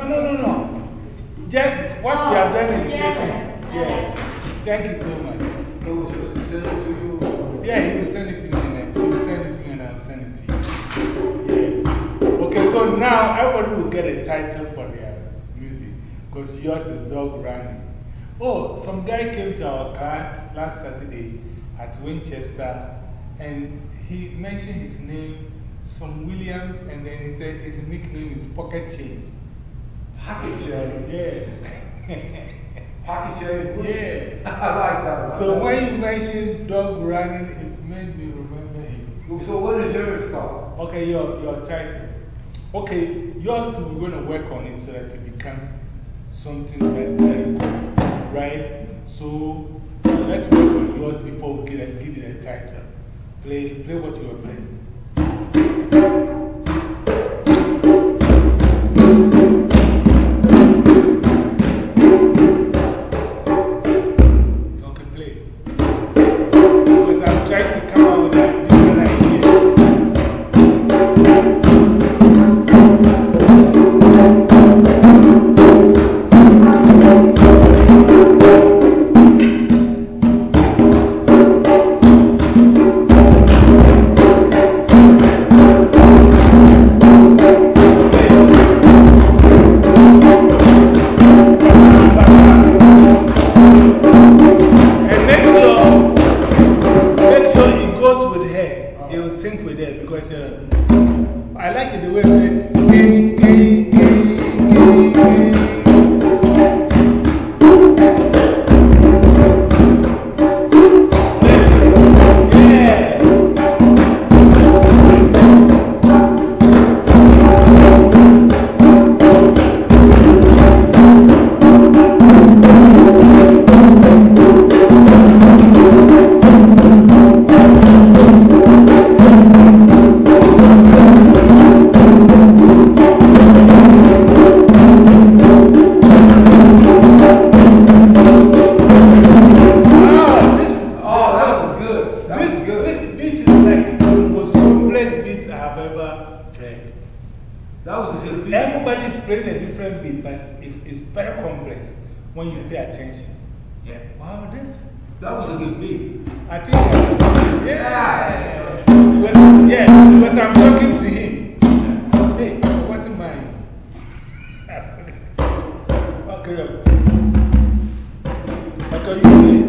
No, no, no, no. Just what we have oh, done is yes, just. Yeah. Thank you so much. It was just to send it to you. Yeah, he will send it to me and then she will send it to me and I will send it to you. Yeah. Okay, so now everybody will get a title for their music because yours is Dog Running. Oh, some guy came to our class last Saturday at Winchester and he mentioned his name, some Williams, and then he said his nickname is Pocket Change. Pocket change. Yeah. Pocket change. yeah. I like that. So when you mentioned Dog Running, it made me remember him. So what is yours called? Okay, your, your title. Okay, yours too, we're going to work on it so that it becomes something that's very cool, right? So let's work on yours before we give it, give it a title. Play, play what you are playing. Okay, okay,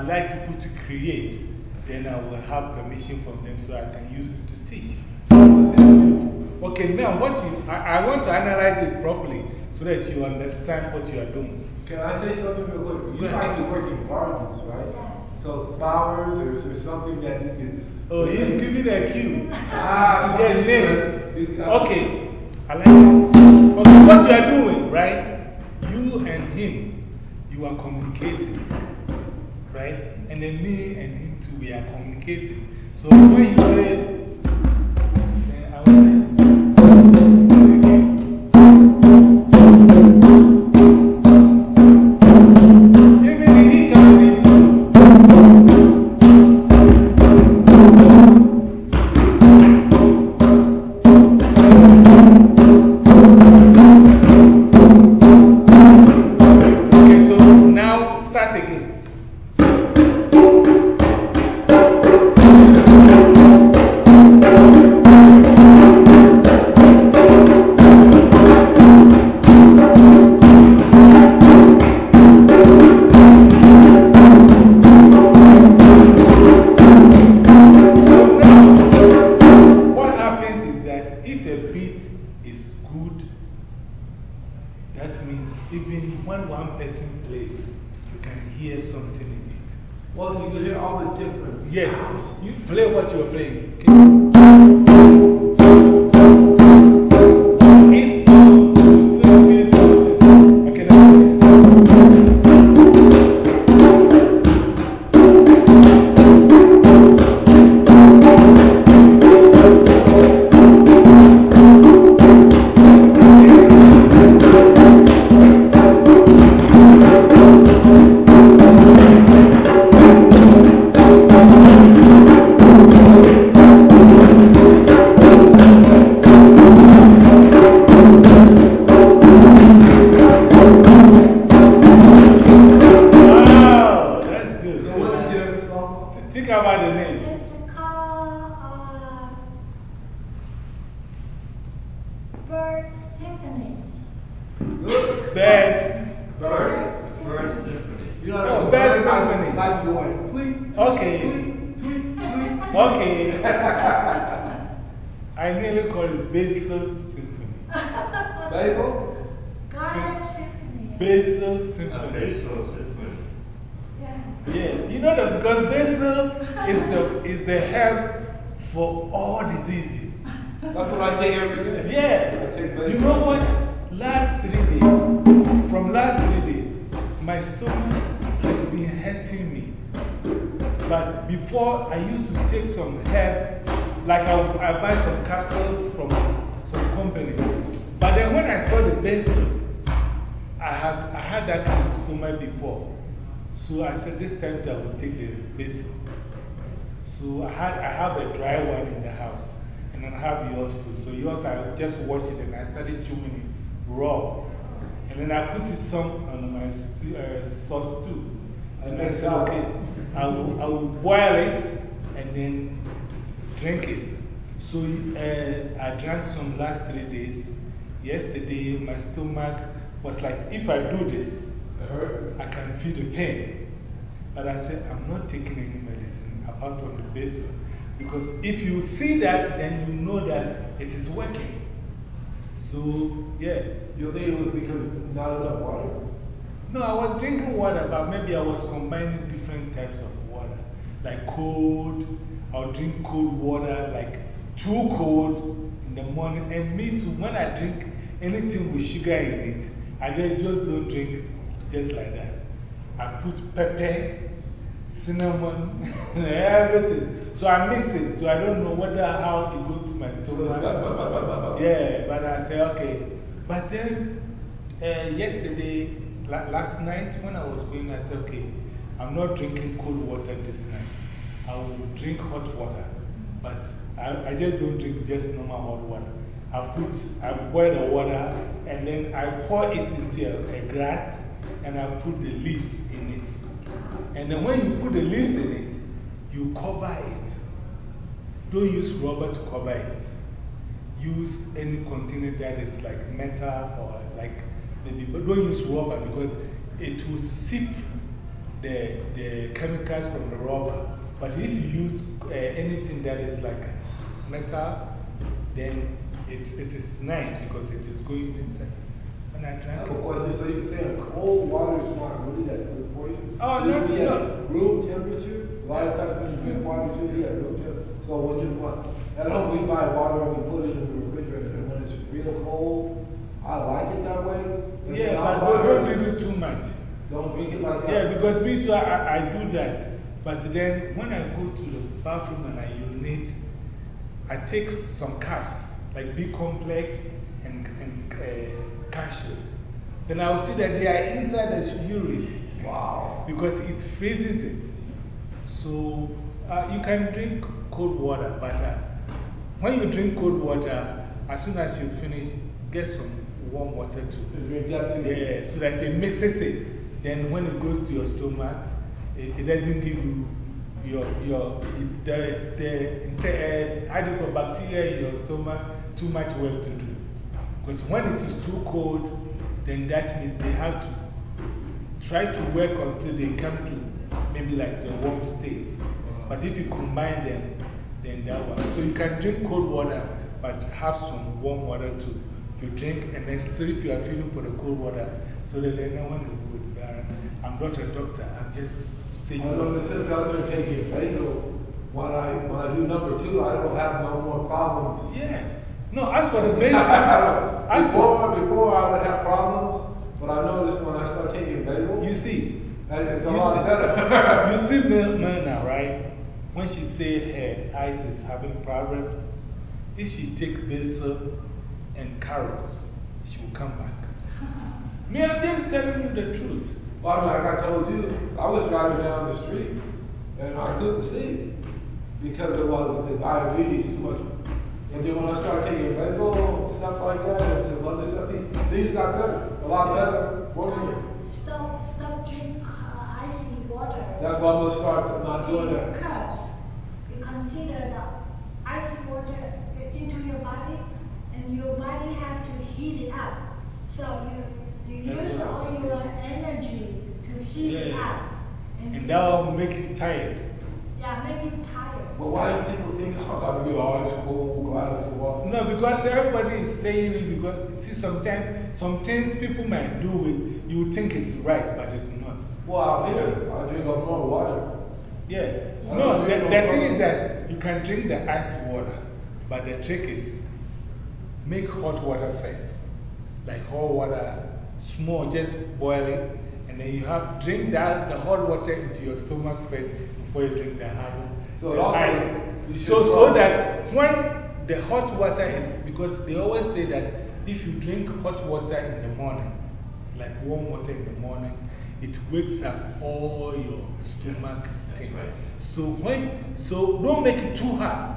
I like people to create, then I will have permission from them so I can use it to teach. This is beautiful. Okay, now what you, I, I want to analyze it properly so that you understand what you are doing. Can I say something real quick? You ahead. like to work in gardens, right? Yes. So flowers, or is there something that you can. Oh, he's giving a cue. Ah, to get something names. uh, Okay, I like it. Okay, what you are doing, right? You and him, you are communicating, right? And then me and him too, we are communicating. So when you play, that means even when one person plays, you can hear something in it. Well, you can hear all the different. Yes, you play what you are playing. Is the, is the herb for all diseases. That's what I take every day. I Yeah. take. You know what? Last three days, from last three days, my stomach has been hurting me. But before, I used to take some herb, like I, I buy some capsules from some company. But then when I saw the basil, I had, I had that kind of stomach before. So I said, this time I will take the basil. So I, had, I have a dry one in the house, and then I have yours too. So yours, I just washed it and I started chewing it raw. And then I put it some on my uh, sauce too. And I said, okay, I will, I will boil it and then drink it. So uh, I drank some last three days. Yesterday, my stomach was like, if I do this, I can feel the pain. But I said, I'm not taking any medicine apart from the basil. Because if you see that, then you know that it is working. So, yeah. You think it was because not enough water? No, I was drinking water, but maybe I was combining different types of water. Like cold, I'll drink cold water, like too cold in the morning. And me too, when I drink anything with sugar in it, I just don't drink just like that. I put pepper, cinnamon, and everything. So I mix it, so I don't know whether how it goes to my stomach. like, Yeah, but I say, okay. But then uh, yesterday, la last night, when I was going, I said, okay, I'm not drinking cold water this night. I will drink hot water. But I, I just don't drink just normal hot water. I put, I boil the water and then I pour it into a, a glass and I put the leaves. And then when you put the leaves in it, you cover it. Don't use rubber to cover it. Use any container that is like metal or like maybe, but don't use rubber because it will seep the, the chemicals from the rubber. But if you use uh, anything that is like metal, then it, it is nice because it is going inside. When I I drank a it, question. So you're saying cold water is not really that good for you? Oh, not- should be at no. Room temperature? A lot of times when you drink water, should be at room temperature. So when you, want- at home, we buy water and we put it in the refrigerator. And when it's real cold, I like it that way. And yeah, but don't, don't drink it too much. Don't drink it like that. Yeah, because me too, I, I, do that. But then when I go to the bathroom and I urinate, I take some caps, like B complex and, and uh, Then I'll see that they are inside the urine. Wow. Because it freezes it. So uh, you can drink cold water, but uh, when you drink cold water, as soon as you finish, get some warm water too. And drink that too. Yeah, so that it mixes it. Then when it goes to your stomach, it, it doesn't give you your, your, it, the, the inter, uh, do you call bacteria in your stomach too much work to do. Because when it is too cold, then that means they have to try to work until they come to maybe like the warm stage. But if you combine them, then that one. So you can drink cold water, but have some warm water too. You drink, and then still, if you are feeling for the cold water, so that then no one will good. But uh, I'm not a doctor, I'm just saying. I know since I've been taking basil, when I, when I do number two, I don't have no more problems. Yeah. No, as for the basic, as for, before, before I would have problems, but I noticed when I start taking basil, you see, it's a you lot see- better. you see Mel- Melna, right? When she say her eyes is having problems, if she take basil and carrots, she will come back. Me, I'm just telling you the truth. Well, I mean, like I told you, I was driving down the street and I couldn't see because it was the diabetes too much. And then when I started taking basil and stuff like that and some other stuff, things got better, a lot better. What do you? Stop, stop drinking uh, icy water. That's why I'm gonna start not doing that. Because you consider the icy water into your body, and your body have to heat it up. So you, you That's use I all your energy to heat it Yeah. up. And you- that will make you tired. Yeah, make you tired. But why do people think, oh, I gotta get all this cold glass of water? No, because everybody is saying it because, see, sometimes, some things people might do it, you think it's right, but it's not. Well, out here, I drink up more water. Yeah. No, the, the thing is that you can drink the ice water, but the trick is make hot water first. Like hot water, small, just boil it, and then you have drink that, the hot water into your stomach first before you drink the hard So it the also- ice. So, so that when the hot water is, because they always say that if you drink hot water in the morning, like warm water in the morning, it wakes up all your stomach That's right. So when, so don't make it too hot.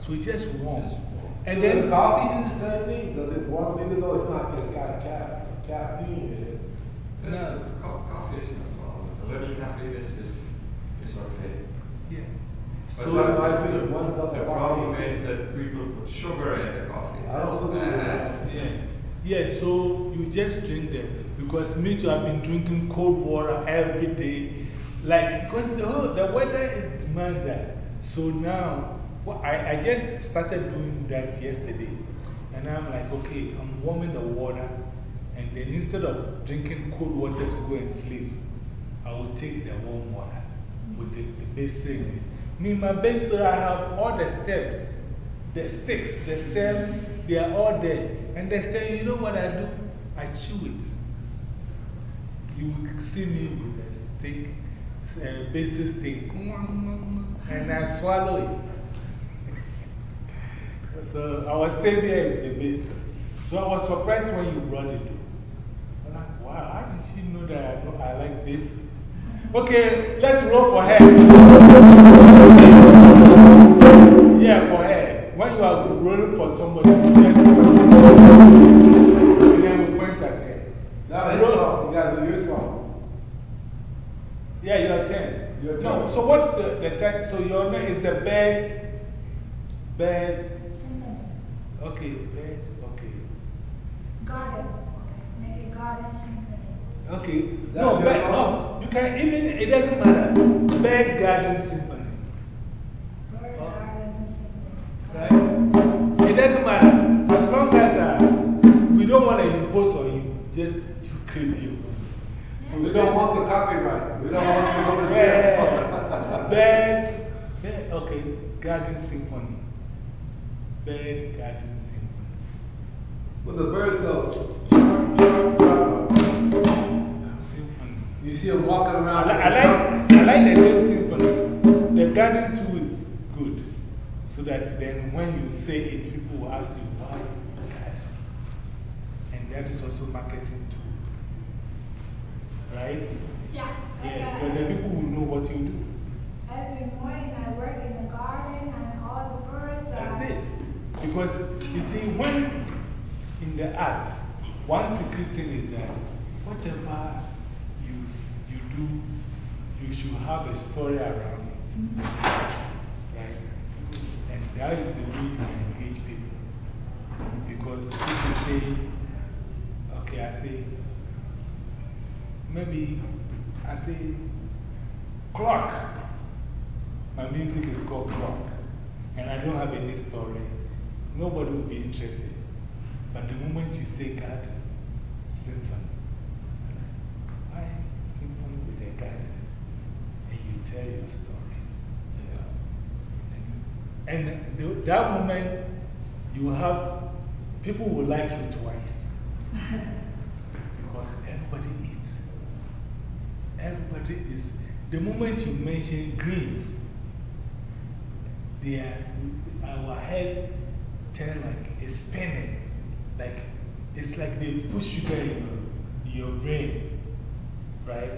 So it's just warm. Just warm. And Does then, coffee do the same thing? Does it warm, even though it's not, it's got ca caffeine in it? Yes, No. coffee is no problem. A little caffeine is, is, is okay. yeah. But So, I I drink one cup The problem is that people put sugar in the coffee. I don't That's put sugar in yeah. Yeah, so you just drink that. Because me too, I've been drinking cold water every day. Like, because the, whole, the weather is demand that. So now, well, I, I just started doing that yesterday. And I'm like, okay, I'm warming the water. And then instead of drinking cold water to go and sleep, I will take the warm water with the, the basil in my basil, I have all the stems, the sticks, the stem, they are all there. And the stem, you know what I do? I chew it. You will see me with a stick, uh, basil stick, and I swallow it. so our savior is the basil. So I was surprised when you brought it. I'm like, wow, how did she know that I, know, I like basil? Okay, let's roll for her. Yeah, for her. When you are rolling for somebody, just. And then we point at her. Now, his song. You gotta do your song. Yeah, your turn. Your No, turn. so what's the, the turn? So your name is the. Bird. Symphony. Okay, bird. Okay. Garden. Okay. Make a garden. Okay. That's no, song? no. You can even, it doesn't matter. Bird Garden Symphony. Bird Oh. garden symphony. Right? It doesn't matter. As long as uh, we don't want to impose on you, just you create own. So We don't want the copyright. We don't want you to go to jail. Bird. Yeah, okay. Garden Symphony. Bird Garden Symphony. When the birds go, you see them walking I, around. li I, like, I like the name Symphony. The garden too is good. So that then when you say it, people will ask you, why garden? And that is also marketing too. Right? Yeah. Yeah, like, but uh, the people will know what you do. Every morning I work in the garden and all the birds are. That's it. Because you see, when in the arts, one secret thing is that whatever you, s- you do, you should have a story around it. Right? And that is the way you engage people. Because if you say, okay, I say, maybe I say, clock. My music is called Clock. And I don't have any story. Nobody will be interested. But the moment you say garden, symphony, why symphony with a garden? And you tell your stories. Know? And, and the, that moment, you have people will like you twice. because everybody eats. Everybody is. The moment you mention greens, they are, our heads turn like it's spinning. Like, it's like they put sugar in your, in your brain. Right?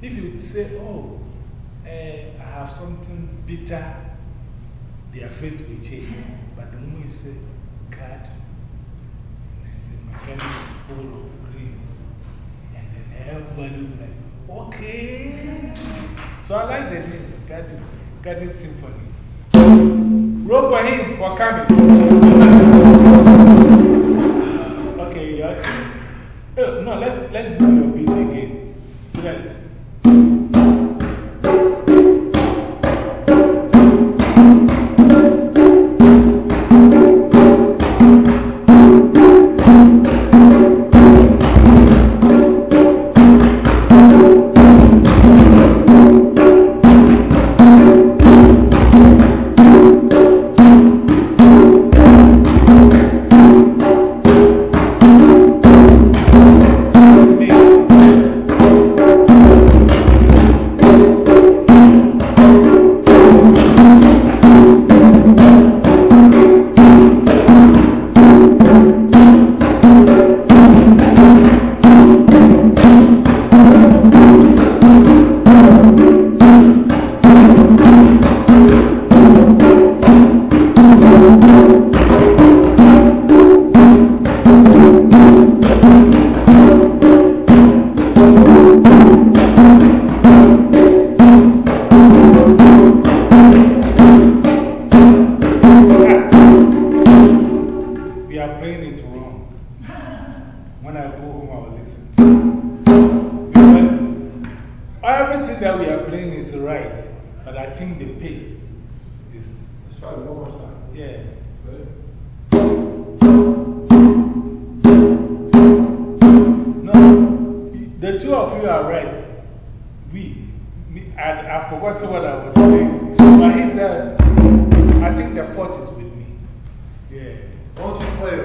If you say, oh, eh, I have something bitter, their face will change. But the moment you say, God, and I say, my garden is full of greens. And then everybody will be like, okay. So I like the name, Garden, Garden Symphony. Roll for him for coming. okay, your. Oh, no, let's, let's do your beat again. So that's. The two of you are right. We, me, I, I've forgotten what I was saying. But he said, I think the fault is with me. Yeah. Why don't you play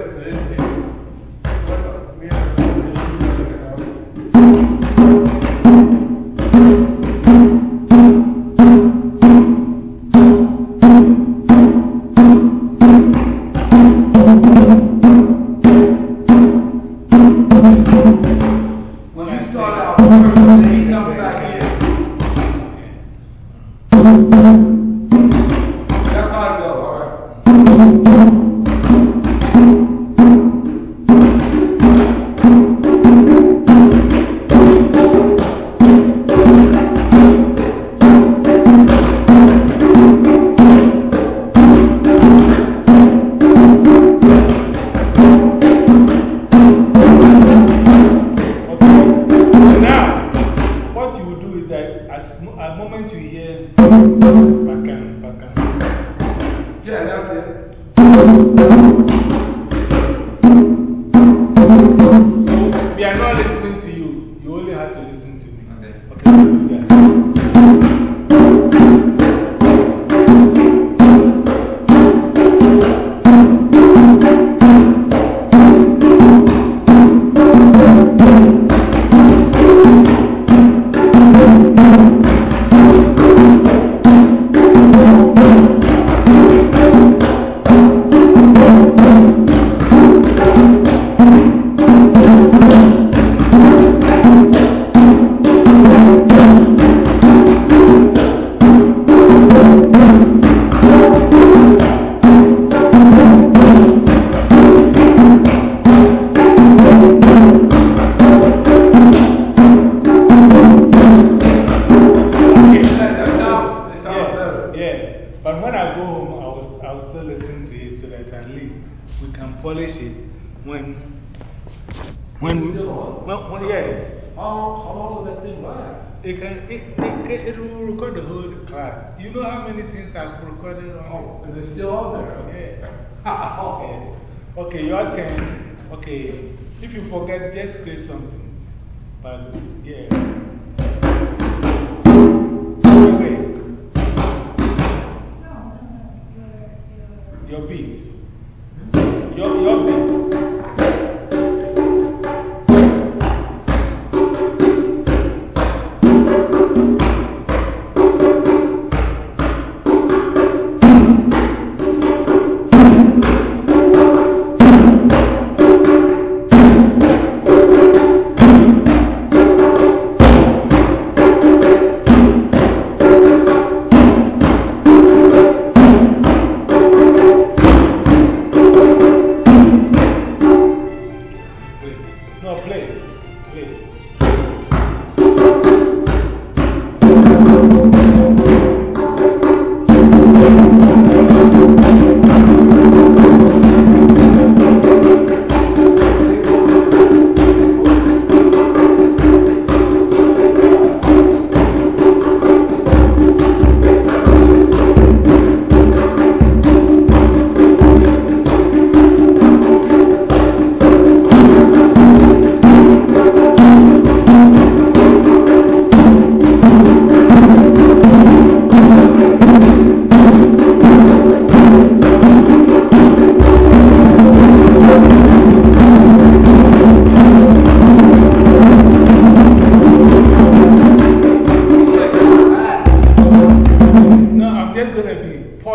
something.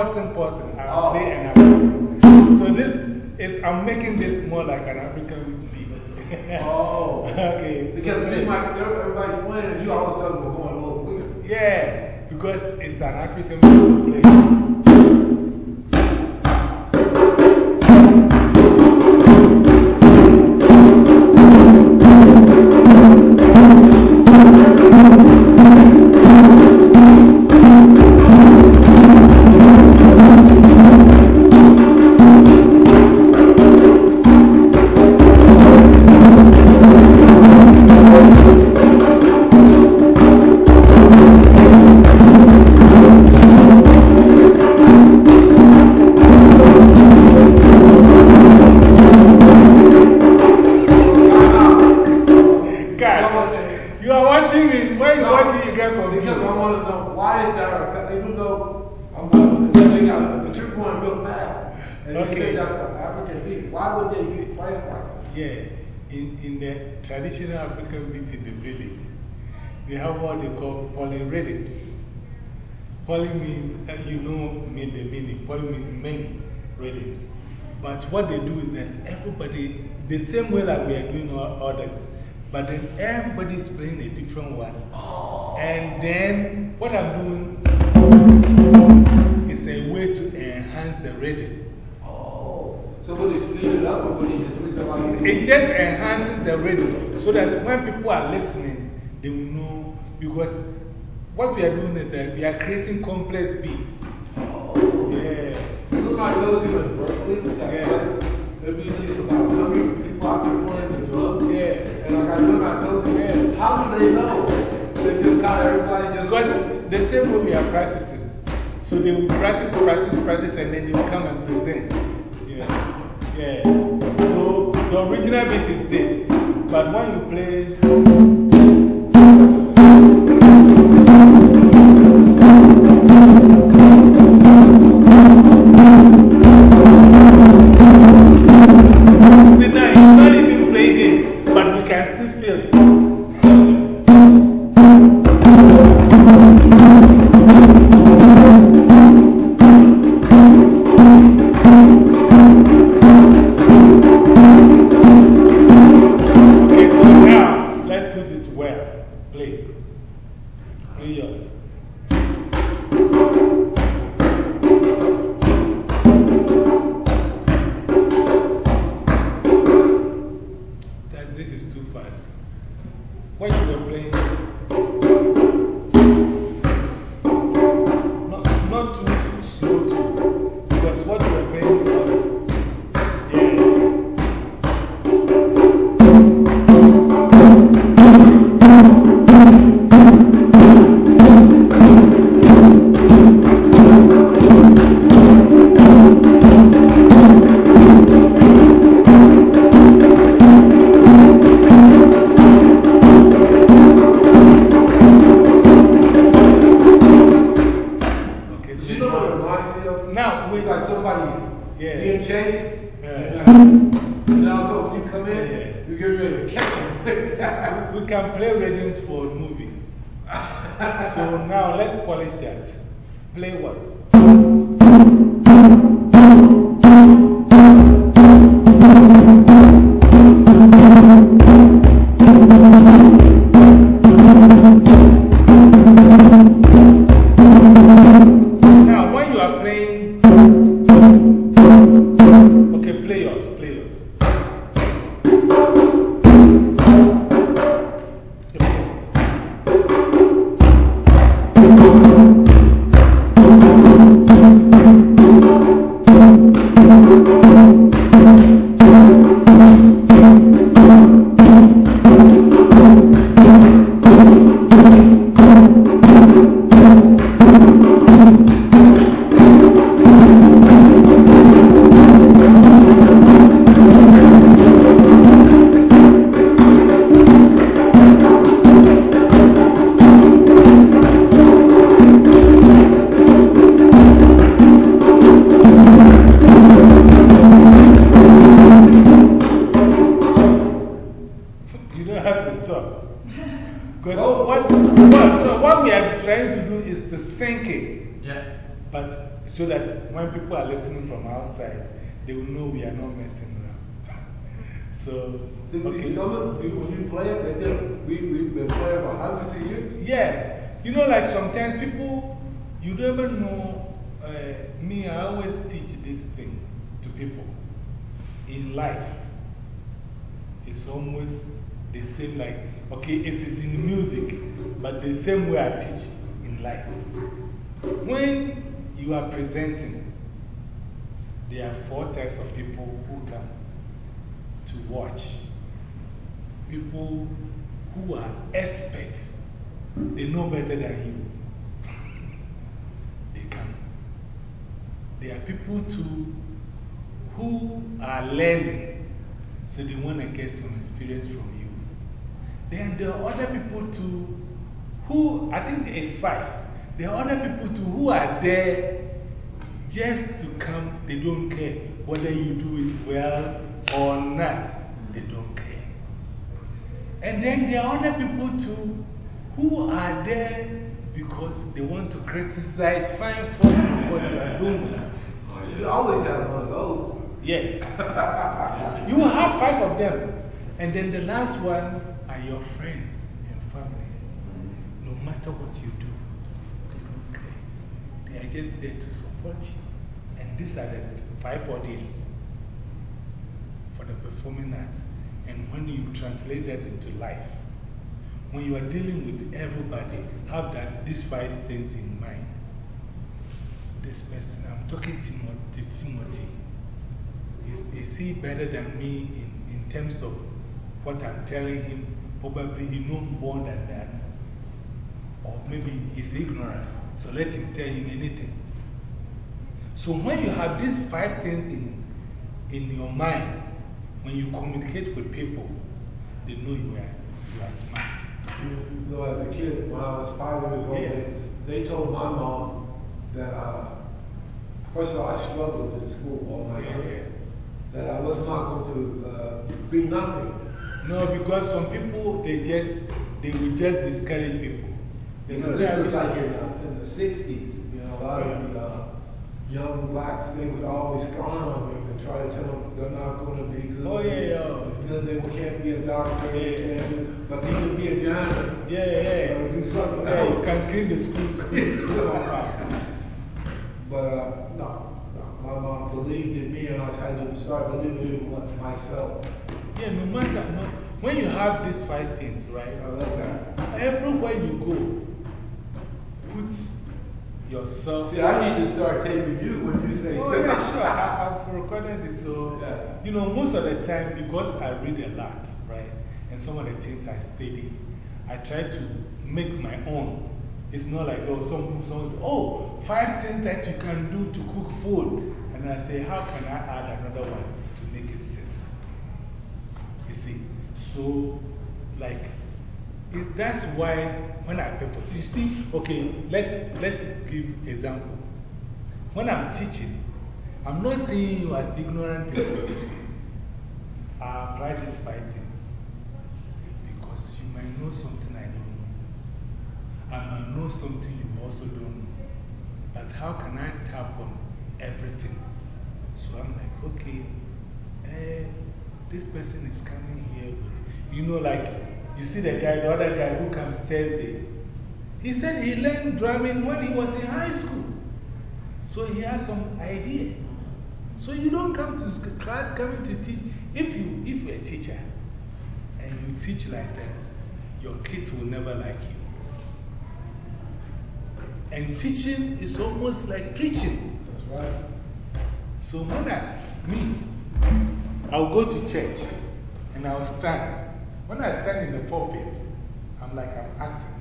Pausing, pausing. I'll Oh. play and I'll So this is, I'm making this more like an African beat. Oh. okay. so Because seemed like everybody's playing and you all of a sudden were going a little weird. Yeah, because it's an African music play. Traditional African beat in the village, they have what they call polyrhythms. Poly means, uh, you know mean the meaning, poly means many rhythms. But what they do is that everybody, the same way that we are doing all others, but then everybody is playing a different one. And then what I'm doing is a way to enhance the rhythm. Oh. So would he speed it up or would he just enhances the rhythm so that when people are listening, they will know. Because what we are doing is that we are creating complex beats. Oh. Yeah. Remember I told you in Berkeley, that Yeah. place, there'd be at least about 100 people out there playing the drums. Yeah. And like I remember I told you, Yeah. how do they know? They just got everybody just. Because the same way we are practicing. So they will practice, practice, practice, and then they will come and present. Yeah. Yeah. So the original beat is this. But when you play. Thing to people. In life, it's almost the same, like, okay, it is in music, but the same way I teach in life. When you are presenting, there are four types of people who come to watch. People who are experts, they know better than you. they come. There are people too who are learning, so they want to get some experience from you. Then there are other people too who, I think it's five. There are other people too who are there just to come, they don't care whether you do it well or not, they don't care. And then there are other people too who are there because they want to criticize, find fault in what you are doing. You always have one of those. Yes. you will have five of them. And then the last one are your friends and family. No matter what you do, they don't care. They are just there to support you. And these are the five audience for the performing arts. And when you translate that into life, when you are dealing with everybody, have that, these five things in mind. This person, I'm talking to Timothy. Is, is he better than me in, in terms of what I'm telling him? Probably he knows more than that. Or maybe he's ignorant. So let him tell him anything. So when you have these five things in, in your mind, when you communicate with people, they know you are, you are smart. You know, as a kid, when I was five years old, Yeah. they, they told my mom that, uh, first of all, I struggled in school all my Yeah, life. yeah. That I was not going to uh, be nothing. No, because some people, they just, they will just discourage people. Because know this was like in the, in the sixties, you know, a lot of the, uh, young blacks, they would always scorn on them and try to tell them they're not gonna be good. Oh, yeah, yeah. Then they can't be a doctor, they Yeah. can't, do- but they can be a janitor. Yeah, yeah. Or do something Yeah, you else. can clean the school, school, school compound. But, uh, no, no, my mom believed in me and I tried to start believing in myself. Yeah, no matter, no, when you have these five things, right? I like that. Everywhere you go, put yourself. See, I need to start taping you when you say Oh, stuff. yeah, sure. I, I've recorded it. So, Yeah. you know, most of the time, because I read a lot, right? and some of the things I study, I try to make my own. It's not like, oh, some, someone says, oh, five things that you can do to cook food. And I say, how can I add another one to make it six? You see? So, like, it, that's why when I, you see, okay, let's, let's give example. When I'm teaching, I'm not seeing you as ignorant people. I apply these five things because you might know something I know. Something you also don't know. But how can I tap on everything? So I'm like, okay, eh, this person is coming here you know, like, you see the guy, the other guy who comes Thursday. He said he learned drumming when he was in high school. So he has some idea. So you don't come to class coming to teach. If, you, if you're a teacher and you teach like that, your kids will never like you. And teaching is almost like preaching. That's right. So when I, me, I'll go to church and I'll stand. When I stand in the pulpit, I'm like I'm acting.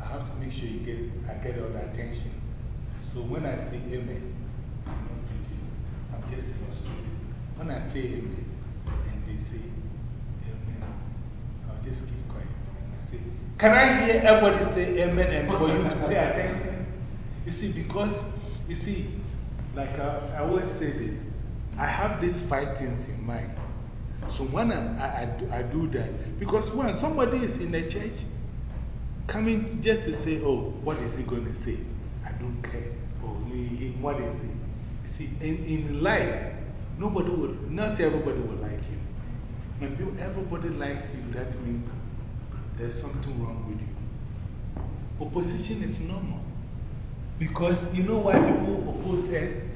I have to make sure you get, I get all the attention. So when I say amen, I'm not preaching, I'm just illustrating. When I say amen, and they say amen, I'll just keep I Can I hear everybody say amen and for you to pay attention? You see, because, you see, like I, I always say this, I have these five things in mind. So when I, I, I do that, because when somebody is in the church coming just to say, oh, what is he going to say? I don't care. Oh, what is he? You see, in, in life, nobody will, not everybody will like you. When people, everybody likes you, that means there's something wrong with you. Opposition is normal. Because you know why people oppose us?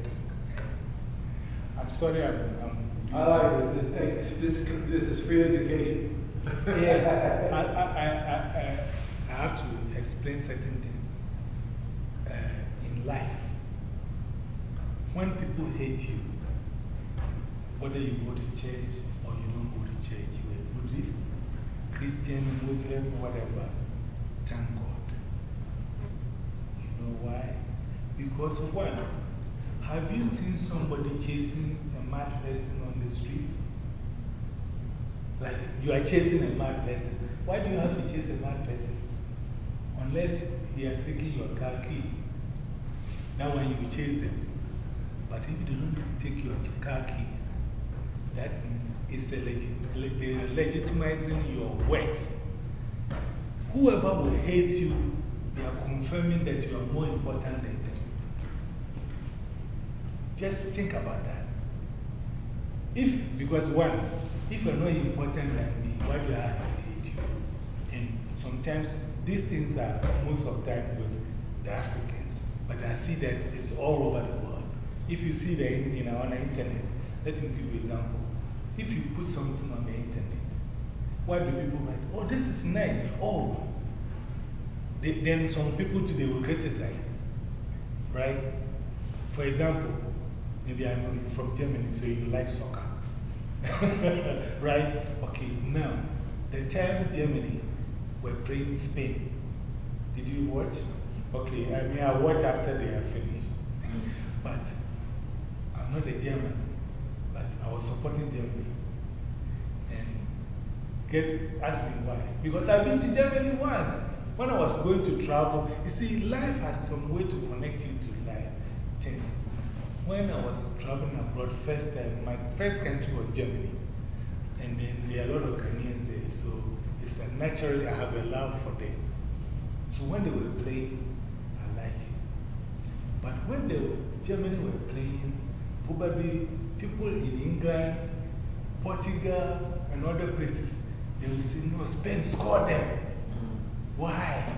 I'm sorry, I'm. I'm I like this. This, this, this is free education. yeah, I, I, I, I, I have to explain certain things. Uh, in life, when people hate you, whether you go to church or you don't go to church, you are Buddhist, Christian, Muslim, whatever, thank God. You know why? Because one, have you seen somebody chasing a mad person on the street? Like you are chasing a mad person. Why do you have to chase a mad person? Unless he has taken your car key. Now, when you chase them. But if they don't take your car keys, that means it's a legit, they're legitimizing your works. Whoever will hate you, they are confirming that you are more important than them. Just think about that. If, because one, if you're not important than me, why do I have to hate you? And sometimes these things are most of the time with the Africans, but I see that it's all over the world. If you see that in, in, on the internet, let me give you an example. If you put something on the internet, why do people write, oh, this is nice? Oh, they, then some people today will criticize, right? For example, maybe I'm from Germany, so you like soccer. right? Okay, now, the time Germany were playing Spain, did you watch? Okay, I mean, I watch after they are finished. but I'm not a German, I was supporting Germany. And guess, ask me why? Because I've been to Germany once. When I was going to travel, you see, life has some way to connect you to life things. When I was traveling abroad, first time, my first country was Germany. And then there are a lot of Ghanaians there, so it's that naturally I have a love for them. So when they were playing, I like it. But when the Germany were playing, probably people in England, Portugal, and other places, they will say, no, Spain scored them. Mm. Why?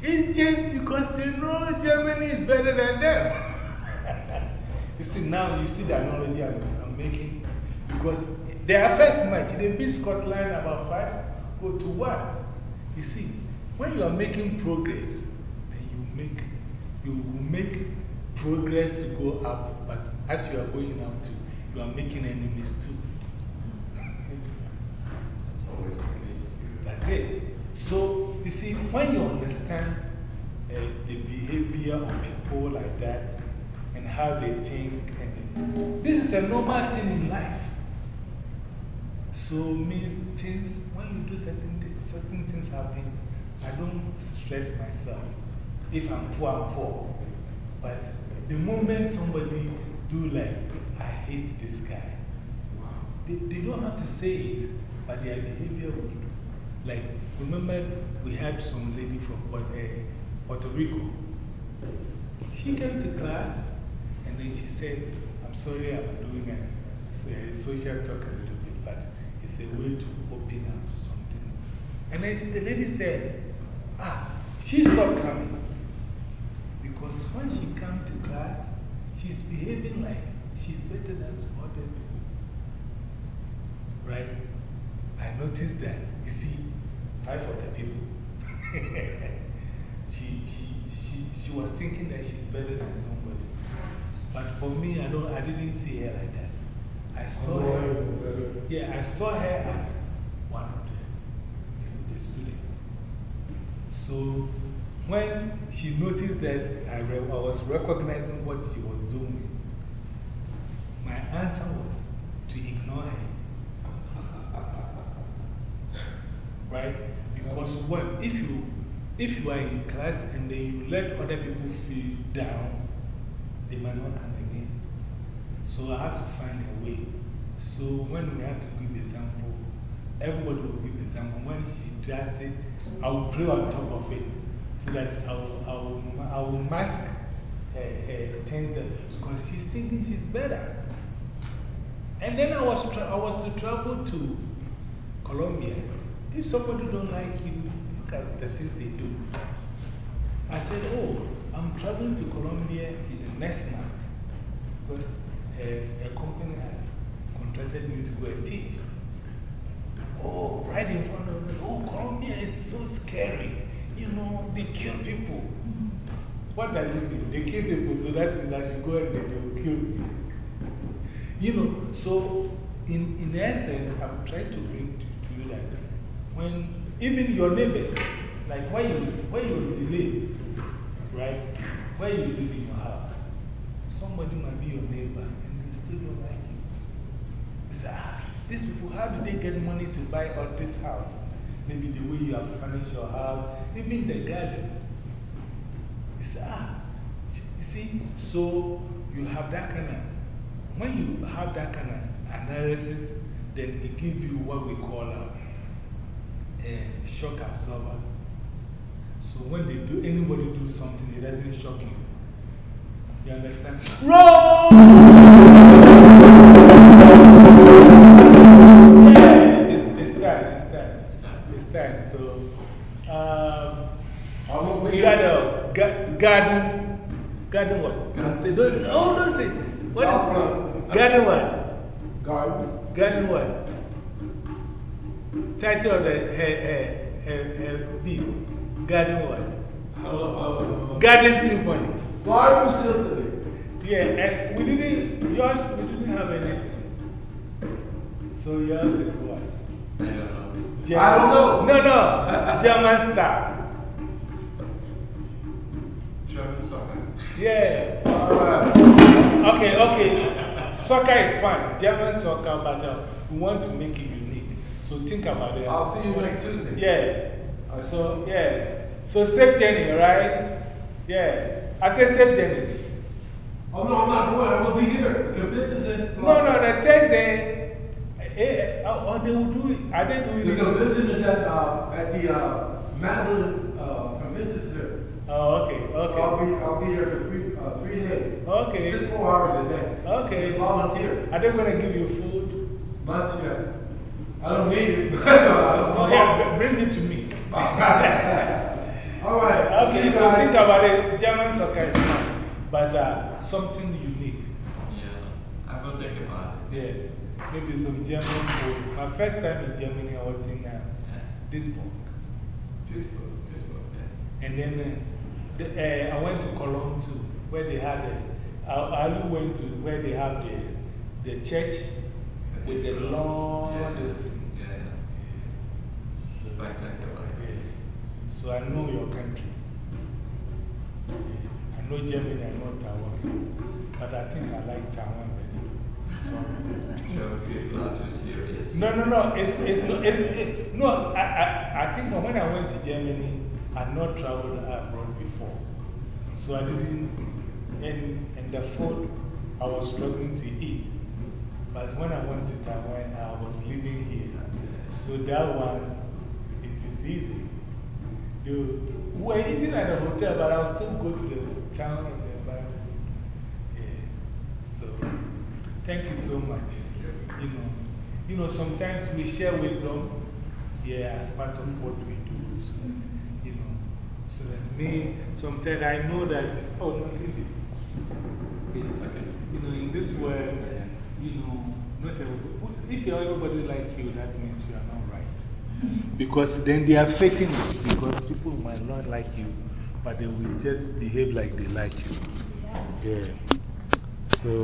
It's just because they know Germany is better than them. you see, now you see the analogy I'm, I'm making. Because their first match, they beat Scotland about five go to one. You see, when you are making progress, then you make, you will make progress to go up, as you are going too, you are making enemies too. That's always the case. That's it. So, you see, when you understand uh, the behavior of people like that and how they think, and this is a normal thing in life. So, means things, when you do certain things, certain things happen, I don't stress myself. If I'm poor, I'm poor. But the moment somebody do like, I hate this guy, they, they don't have to say it, but their behavior will do. Like, remember we had some lady from Puerto, uh, Rico. She came to class and then she said, I'm sorry I'm doing a, a social talk a little bit, but it's a way to open up something. And then the lady said, ah, she stopped coming. Because when she came to class, she's behaving like she's better than other people. Right? I noticed that. You see, five of the people. she, she, she, she was thinking that she's better than somebody. But for me, I, don't, I didn't see her like that. I saw her. Yeah, I saw her as one of the, the students. So when she noticed that I, I was recognizing what she was doing, my answer was to ignore her. right? Because what if you, if you are in class and then you let other people feel down, they might not come again. So I had to find a way. So when we had to give the example, everybody will give example. When she does it, I will play on top of it so that will, I will mask eh, eh, her thing because she's thinking she's better. And then I was, I was to travel to Colombia. If somebody don't like you, look at the things they do. I said, oh, I'm traveling to Colombia in the next month because a, a company has contracted me to go and teach. Oh, right in front of me. Oh, Colombia is so scary. You know, they kill people. What does it mean? They kill people so that I should go and they will kill me. You know, so in, in essence, I'm trying to bring to, to you that when even your neighbors, like where you, where you live, right? Where you live in your house, somebody might be your neighbor and they still don't like you. You say, ah, these people, how do they get money to buy all this house? Maybe the way you have furnished your house, even the garden. You say, ah, you see, so you have that kind of, when you have that kind of analysis, then it gives you what we call a, a shock absorber. So when they do, anybody do something, it doesn't shock you. You understand? Roll! So, um, I won't we be got a ga- garden, garden what? Garden don't, oh, don't say. What is Garden. Garden what? garden. Garden what? Title of the her, her, her, her beat. Garden what? I don't know, I don't know. Garden Symphony. Garden Symphony. Yeah, and we didn't, yours, we didn't have anything. So yours is what? I don't know. German- I don't know. No, no. German style. German soccer. Yeah. Alright. Okay, okay. Soccer is fine. German soccer, but uh, we want to make it unique. So think about it. I'll see you next Tuesday. Yeah. So, yeah. So, safe journey, right? Yeah. I said safe journey. Oh, no, I'm not going. I'm going be here. The convention's in. No, no, the Thursday. Eh, oh, oh, they will do it. Are they doing The it? convention is at, uh, at the uh, Madeline uh, Convention Center. Oh, okay, okay. I'll be, I'll be here for three, uh, three days. Okay. Just four hours a day. Okay. It's a volunteer. Are they going to give you food? Lunch, yeah. I don't need it. Oh, yeah, bring it to me. All right. Okay, so guys. think about it. German soccer is fine, but uh, something unique. Yeah, I will think about it. Yeah, maybe some German food. My first time in Germany, I was in uh. Duisburg. Duisburg, Duisburg, yeah. And then uh, the, uh, I went to Cologne too, where they had the, I, I went to where they have the, the church with the long, Yeah. this thing. Yeah, yeah. back like that. Yeah. So I know your countries. I know Germany, I know Taiwan. But I think I like Taiwan No, no, no. It's, it's, no, it's, it, no I, I, I think when I went to Germany, I'd not traveled abroad before. So I didn't, and, and the food, I was struggling to eat. But when I went to Taiwan, I was living here. So that one, it is easy. We were eating at the hotel, but I'll still go to the town and then buy food. Yeah. So, thank you so much. You know, you know, sometimes we share wisdom, yeah, as part of what we do. So that, you know, so that me, sometimes I know that, oh, no, leave it. It's okay. You know, in this world, you know, not everybody, if you're everybody like you, that means you are not right. Because then they are faking it, because people might not like you, but they will just behave like they like you. Yeah. Yeah.